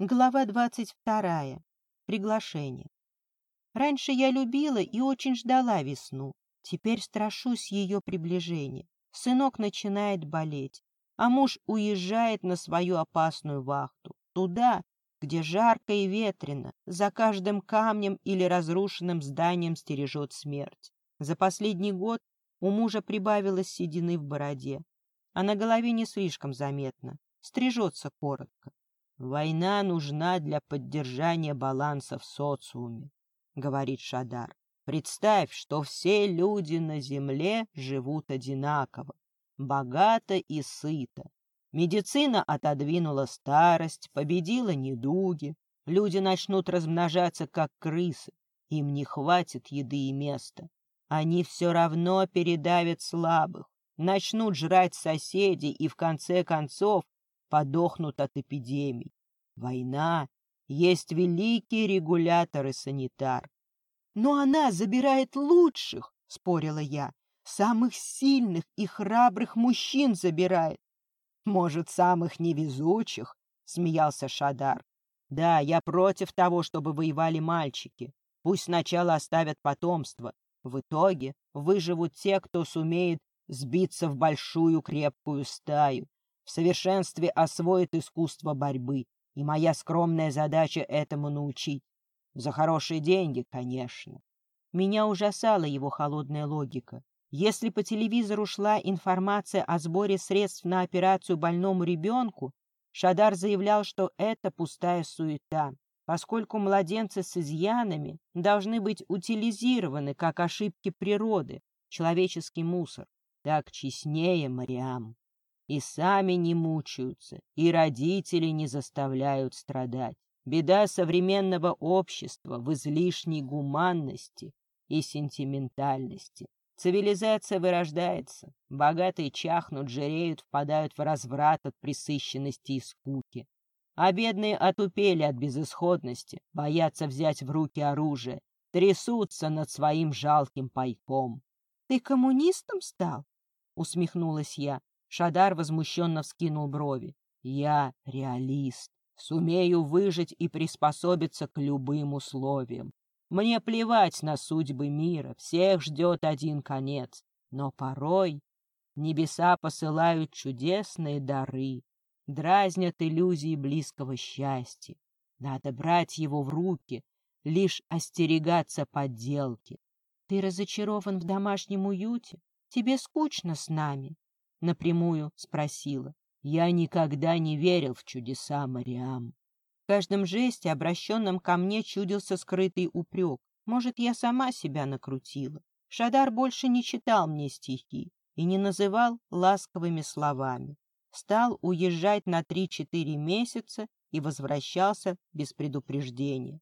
Глава двадцать вторая. Приглашение. Раньше я любила и очень ждала весну. Теперь страшусь ее приближения. Сынок начинает болеть, а муж уезжает на свою опасную вахту. Туда, где жарко и ветрено, за каждым камнем или разрушенным зданием стережет смерть. За последний год у мужа прибавилось седины в бороде, а на голове не слишком заметно, стрижется коротко. «Война нужна для поддержания баланса в социуме», — говорит Шадар. «Представь, что все люди на земле живут одинаково, богато и сыто. Медицина отодвинула старость, победила недуги. Люди начнут размножаться, как крысы. Им не хватит еды и места. Они все равно передавят слабых, начнут жрать соседей и, в конце концов, подохнут от эпидемий. Война есть великий регулятор и санитар. Но она забирает лучших, спорила я, самых сильных и храбрых мужчин забирает. Может, самых невезучих, смеялся Шадар. Да, я против того, чтобы воевали мальчики. Пусть сначала оставят потомство. В итоге выживут те, кто сумеет сбиться в большую крепкую стаю, в совершенстве освоит искусство борьбы, и моя скромная задача этому научить. За хорошие деньги, конечно. Меня ужасала его холодная логика. Если по телевизору шла информация о сборе средств на операцию больному ребенку, Шадар заявлял, что это пустая суета, поскольку младенцы с изъянами должны быть утилизированы как ошибки природы, человеческий мусор. Так честнее, Мариам. И сами не мучаются, и родители не заставляют страдать. Беда современного общества в излишней гуманности и сентиментальности. Цивилизация вырождается, богатые чахнут, жиреют, впадают в разврат от присыщенности и скуки. А бедные отупели от безысходности, боятся взять в руки оружие, трясутся над своим жалким пайком. — Ты коммунистом стал? — усмехнулась я. Шадар возмущенно вскинул брови. «Я реалист. Сумею выжить и приспособиться к любым условиям. Мне плевать на судьбы мира, всех ждет один конец. Но порой небеса посылают чудесные дары, дразнят иллюзии близкого счастья. Надо брать его в руки, лишь остерегаться подделки. Ты разочарован в домашнем уюте? Тебе скучно с нами? — напрямую спросила. «Я никогда не верил в чудеса, Мариам». В каждом жесте, обращенном ко мне, чудился скрытый упрек. Может, я сама себя накрутила. Шадар больше не читал мне стихи и не называл ласковыми словами. Стал уезжать на три-четыре месяца и возвращался без предупреждения.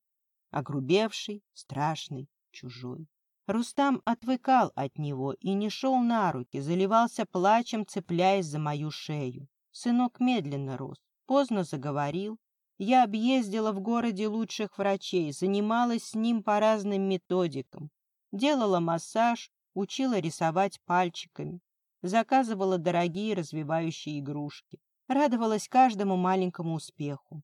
Огрубевший, страшный, чужой. Рустам отвыкал от него и не шел на руки, заливался плачем, цепляясь за мою шею. Сынок медленно рос, поздно заговорил. Я объездила в городе лучших врачей, занималась с ним по разным методикам. Делала массаж, учила рисовать пальчиками, заказывала дорогие развивающие игрушки. Радовалась каждому маленькому успеху.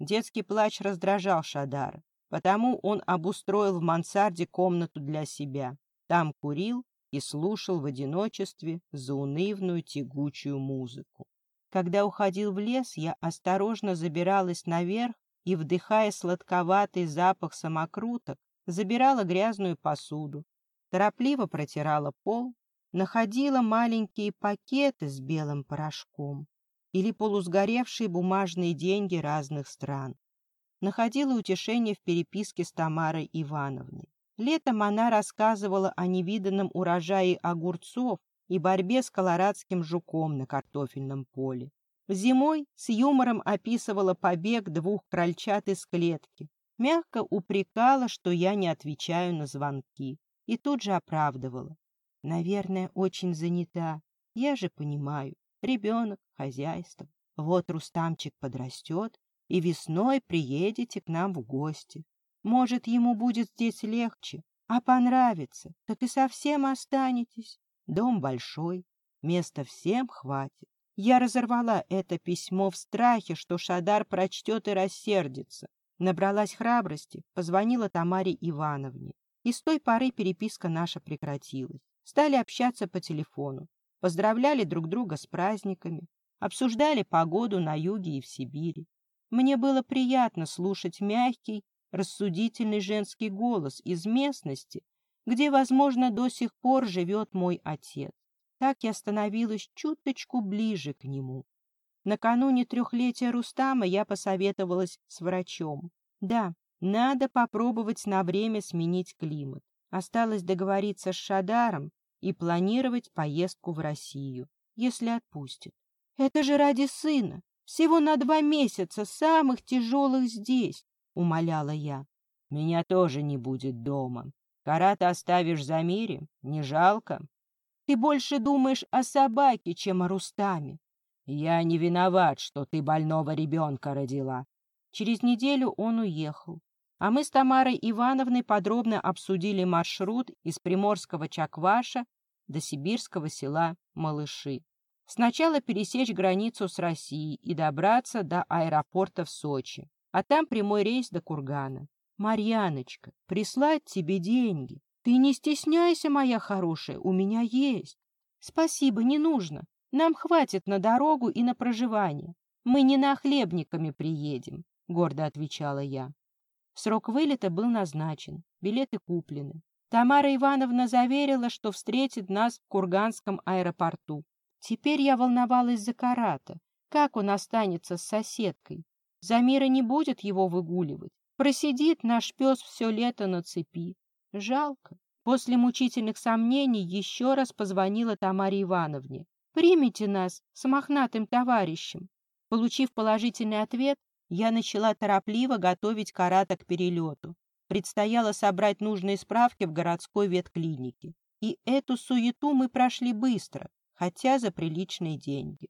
Детский плач раздражал Шадара. Потому он обустроил в мансарде комнату для себя. Там курил и слушал в одиночестве заунывную тягучую музыку. Когда уходил в лес, я осторожно забиралась наверх и, вдыхая сладковатый запах самокруток, забирала грязную посуду, торопливо протирала пол, находила маленькие пакеты с белым порошком или полусгоревшие бумажные деньги разных стран находила утешение в переписке с Тамарой Ивановной. Летом она рассказывала о невиданном урожае огурцов и борьбе с колорадским жуком на картофельном поле. Зимой с юмором описывала побег двух крольчат из клетки, мягко упрекала, что я не отвечаю на звонки, и тут же оправдывала. Наверное, очень занята. Я же понимаю, ребенок, хозяйство. Вот Рустамчик подрастет, и весной приедете к нам в гости. Может, ему будет здесь легче, а понравится, так и совсем останетесь. Дом большой, места всем хватит. Я разорвала это письмо в страхе, что Шадар прочтет и рассердится. Набралась храбрости, позвонила Тамаре Ивановне. И с той поры переписка наша прекратилась. Стали общаться по телефону, поздравляли друг друга с праздниками, обсуждали погоду на юге и в Сибири. Мне было приятно слушать мягкий, рассудительный женский голос из местности, где, возможно, до сих пор живет мой отец. Так я становилась чуточку ближе к нему. Накануне трехлетия Рустама я посоветовалась с врачом. Да, надо попробовать на время сменить климат. Осталось договориться с Шадаром и планировать поездку в Россию, если отпустит. Это же ради сына. Всего на два месяца, самых тяжелых здесь, — умоляла я. Меня тоже не будет дома. Карата оставишь за мире? Не жалко? Ты больше думаешь о собаке, чем о Рустаме. Я не виноват, что ты больного ребенка родила. Через неделю он уехал. А мы с Тамарой Ивановной подробно обсудили маршрут из приморского Чакваша до сибирского села Малыши. Сначала пересечь границу с Россией и добраться до аэропорта в Сочи, а там прямой рейс до Кургана. Марьяночка, прислать тебе деньги. Ты не стесняйся, моя хорошая, у меня есть. Спасибо, не нужно. Нам хватит на дорогу и на проживание. Мы не на хлебниками приедем, гордо отвечала я. Срок вылета был назначен, билеты куплены. Тамара Ивановна заверила, что встретит нас в Курганском аэропорту. Теперь я волновалась за Карата. Как он останется с соседкой? Замира не будет его выгуливать. Просидит наш пес все лето на цепи. Жалко. После мучительных сомнений еще раз позвонила Тамаре Ивановне. «Примите нас с мохнатым товарищем». Получив положительный ответ, я начала торопливо готовить Карата к перелету. Предстояло собрать нужные справки в городской ветклинике. И эту суету мы прошли быстро хотя за приличные деньги.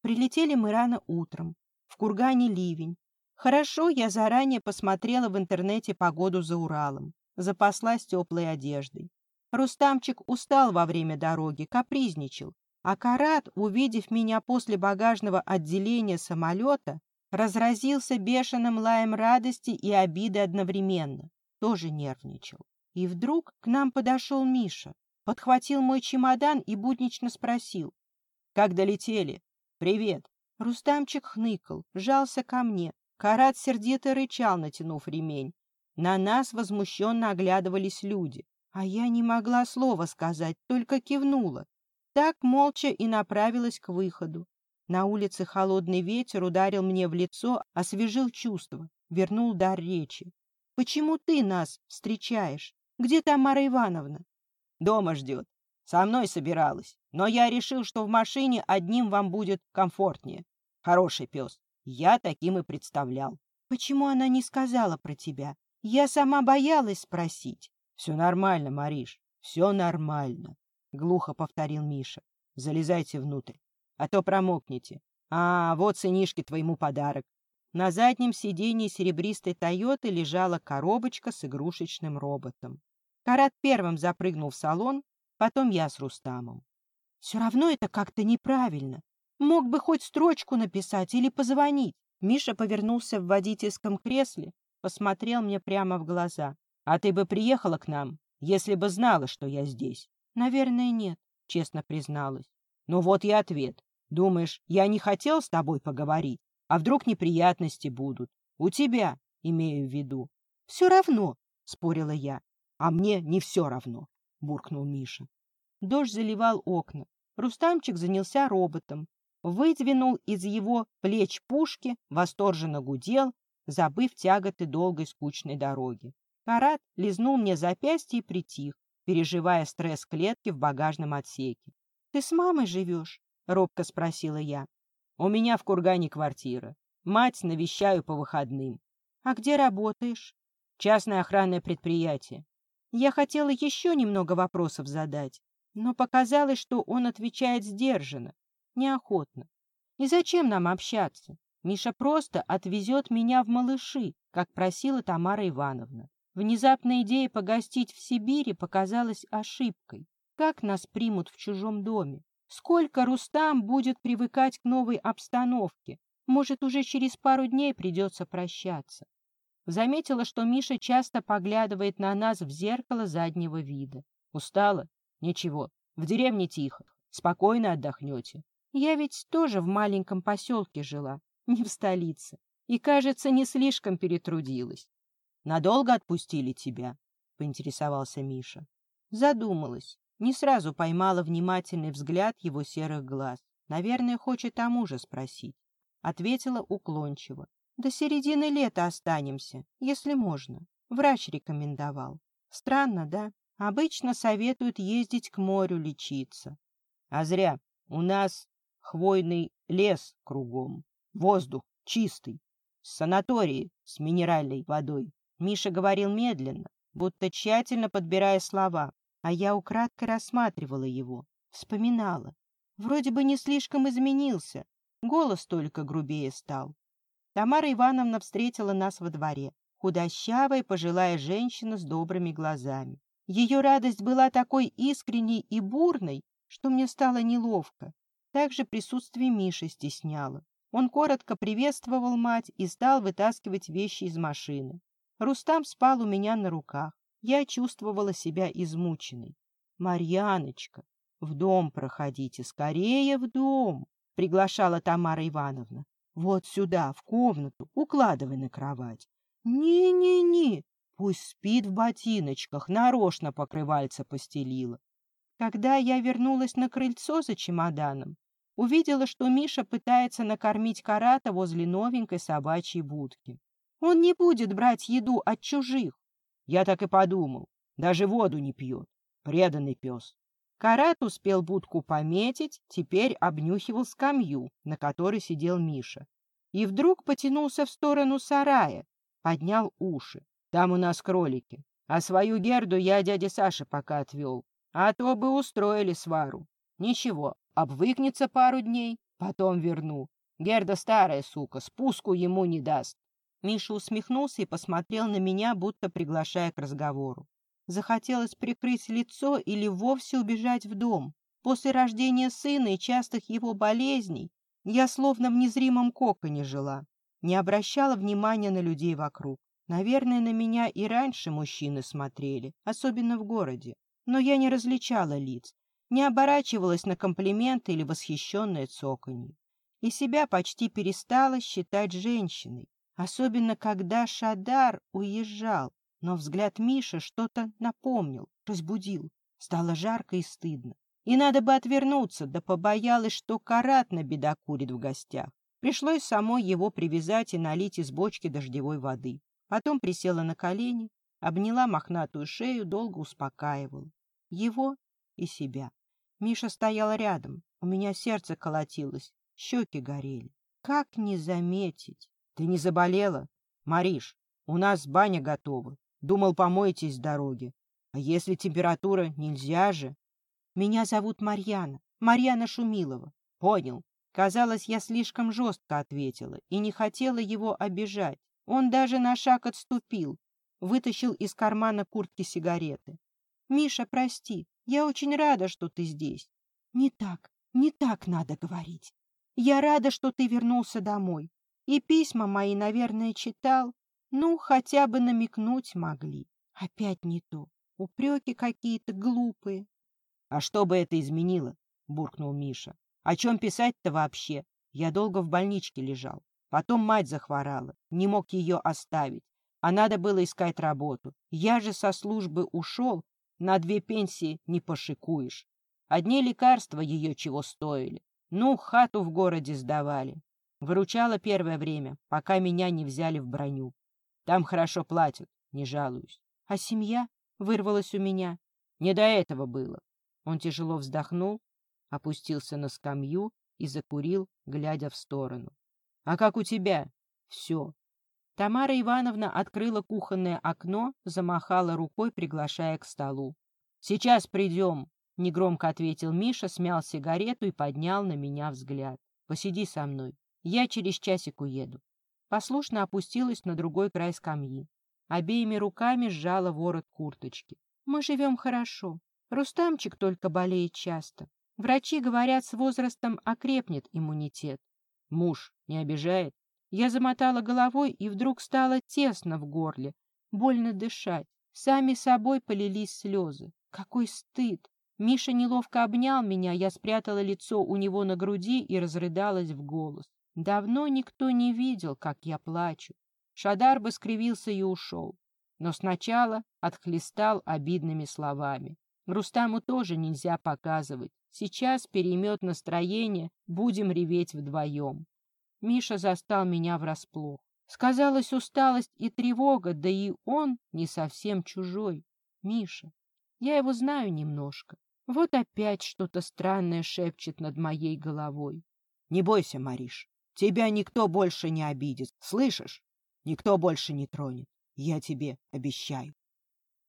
Прилетели мы рано утром. В кургане ливень. Хорошо, я заранее посмотрела в интернете погоду за Уралом. Запаслась теплой одеждой. Рустамчик устал во время дороги, капризничал. А Карат, увидев меня после багажного отделения самолета, разразился бешеным лаем радости и обиды одновременно. Тоже нервничал. И вдруг к нам подошел Миша подхватил мой чемодан и буднично спросил. «Как долетели? Привет!» Рустамчик хныкал, жался ко мне. Карат сердито рычал, натянув ремень. На нас возмущенно оглядывались люди. А я не могла слова сказать, только кивнула. Так молча и направилась к выходу. На улице холодный ветер ударил мне в лицо, освежил чувства, вернул дар речи. «Почему ты нас встречаешь? Где Тамара Ивановна?» Дома ждет. Со мной собиралась. Но я решил, что в машине одним вам будет комфортнее. Хороший пес. Я таким и представлял. Почему она не сказала про тебя? Я сама боялась спросить. Все нормально, Мариш. Все нормально. Глухо повторил Миша. Залезайте внутрь. А то промокнете. А, вот сынишке твоему подарок. На заднем сиденье серебристой Тойоты лежала коробочка с игрушечным роботом. Карат первым запрыгнул в салон, потом я с Рустамом. Все равно это как-то неправильно. Мог бы хоть строчку написать или позвонить. Миша повернулся в водительском кресле, посмотрел мне прямо в глаза. «А ты бы приехала к нам, если бы знала, что я здесь?» «Наверное, нет», — честно призналась. «Ну вот и ответ. Думаешь, я не хотел с тобой поговорить? А вдруг неприятности будут? У тебя, имею в виду». «Все равно», — спорила я. А мне не все равно, буркнул Миша. Дождь заливал окна. Рустамчик занялся роботом. Выдвинул из его плеч пушки, восторженно гудел, забыв тяготы долгой скучной дороги. Карат лизнул мне запястье и притих, переживая стресс клетки в багажном отсеке. — Ты с мамой живешь? — робко спросила я. — У меня в Кургане квартира. Мать навещаю по выходным. — А где работаешь? — Частное охранное предприятие. Я хотела еще немного вопросов задать, но показалось, что он отвечает сдержанно, неохотно. И зачем нам общаться? Миша просто отвезет меня в малыши, как просила Тамара Ивановна. Внезапная идея погостить в Сибири показалась ошибкой. Как нас примут в чужом доме? Сколько Рустам будет привыкать к новой обстановке? Может, уже через пару дней придется прощаться. Заметила, что Миша часто поглядывает на нас в зеркало заднего вида. Устала? Ничего. В деревне тихо. Спокойно отдохнете. Я ведь тоже в маленьком поселке жила, не в столице. И, кажется, не слишком перетрудилась. Надолго отпустили тебя? Поинтересовался Миша. Задумалась. Не сразу поймала внимательный взгляд его серых глаз. Наверное, хочет о муже спросить. Ответила уклончиво. До середины лета останемся, если можно. Врач рекомендовал. Странно, да? Обычно советуют ездить к морю лечиться. А зря. У нас хвойный лес кругом. Воздух чистый. Санатории с минеральной водой. Миша говорил медленно, будто тщательно подбирая слова, а я украдкой рассматривала его, вспоминала. Вроде бы не слишком изменился, голос только грубее стал. Тамара Ивановна встретила нас во дворе, худощавая пожилая женщина с добрыми глазами. Ее радость была такой искренней и бурной, что мне стало неловко. Также присутствие Миши стесняло. Он коротко приветствовал мать и стал вытаскивать вещи из машины. Рустам спал у меня на руках. Я чувствовала себя измученной. «Марьяночка, в дом проходите, скорее в дом!» — приглашала Тамара Ивановна. Вот сюда, в комнату, укладывай на кровать. Не-не-не, пусть спит в ботиночках, нарочно покрывальца постелила. Когда я вернулась на крыльцо за чемоданом, увидела, что Миша пытается накормить карата возле новенькой собачьей будки. Он не будет брать еду от чужих. Я так и подумал. Даже воду не пьет. Преданный пес. Карат успел будку пометить, теперь обнюхивал скамью, на которой сидел Миша. И вдруг потянулся в сторону сарая, поднял уши. Там у нас кролики. А свою Герду я дяде Саше пока отвел. А то бы устроили свару. Ничего, обвыкнется пару дней, потом верну. Герда старая сука, спуску ему не даст. Миша усмехнулся и посмотрел на меня, будто приглашая к разговору. Захотелось прикрыть лицо или вовсе убежать в дом. После рождения сына и частых его болезней я словно в незримом коконе жила, не обращала внимания на людей вокруг. Наверное, на меня и раньше мужчины смотрели, особенно в городе. Но я не различала лиц, не оборачивалась на комплименты или восхищенное цоканье. И себя почти перестала считать женщиной, особенно когда Шадар уезжал. Но взгляд Миши что-то напомнил, разбудил. Стало жарко и стыдно. И надо бы отвернуться, да побоялась, что карат на беда курит в гостях. Пришлось самой его привязать и налить из бочки дождевой воды. Потом присела на колени, обняла мохнатую шею, долго успокаивала. Его и себя. Миша стоял рядом, у меня сердце колотилось, щеки горели. Как не заметить? Ты не заболела? Мариш, у нас баня готова. Думал, помоетесь с дороги. А если температура, нельзя же. Меня зовут Марьяна, Марьяна Шумилова. Понял. Казалось, я слишком жестко ответила и не хотела его обижать. Он даже на шаг отступил, вытащил из кармана куртки сигареты. «Миша, прости, я очень рада, что ты здесь». «Не так, не так надо говорить. Я рада, что ты вернулся домой. И письма мои, наверное, читал. Ну, хотя бы намекнуть могли. Опять не то. Упреки какие-то глупые. — А что бы это изменило? — буркнул Миша. — О чем писать-то вообще? Я долго в больничке лежал. Потом мать захворала. Не мог ее оставить. А надо было искать работу. Я же со службы ушел. На две пенсии не пошикуешь. Одни лекарства ее чего стоили. Ну, хату в городе сдавали. Выручала первое время, пока меня не взяли в броню. Там хорошо платят, не жалуюсь. А семья вырвалась у меня. Не до этого было. Он тяжело вздохнул, опустился на скамью и закурил, глядя в сторону. А как у тебя? Все. Тамара Ивановна открыла кухонное окно, замахала рукой, приглашая к столу. «Сейчас придем», — негромко ответил Миша, смял сигарету и поднял на меня взгляд. «Посиди со мной. Я через часик уеду» послушно опустилась на другой край скамьи. Обеими руками сжала ворот курточки. «Мы живем хорошо. Рустамчик только болеет часто. Врачи говорят, с возрастом окрепнет иммунитет. Муж не обижает? Я замотала головой, и вдруг стало тесно в горле, больно дышать. Сами собой полились слезы. Какой стыд! Миша неловко обнял меня, я спрятала лицо у него на груди и разрыдалась в голос. Давно никто не видел, как я плачу. Шадар бы скривился и ушел. Но сначала отхлестал обидными словами. Рустаму тоже нельзя показывать. Сейчас переймет настроение, будем реветь вдвоем. Миша застал меня врасплох. Сказалась усталость и тревога, да и он не совсем чужой. Миша. Я его знаю немножко. Вот опять что-то странное шепчет над моей головой. Не бойся, Мариш. Тебя никто больше не обидит. Слышишь? Никто больше не тронет. Я тебе обещаю.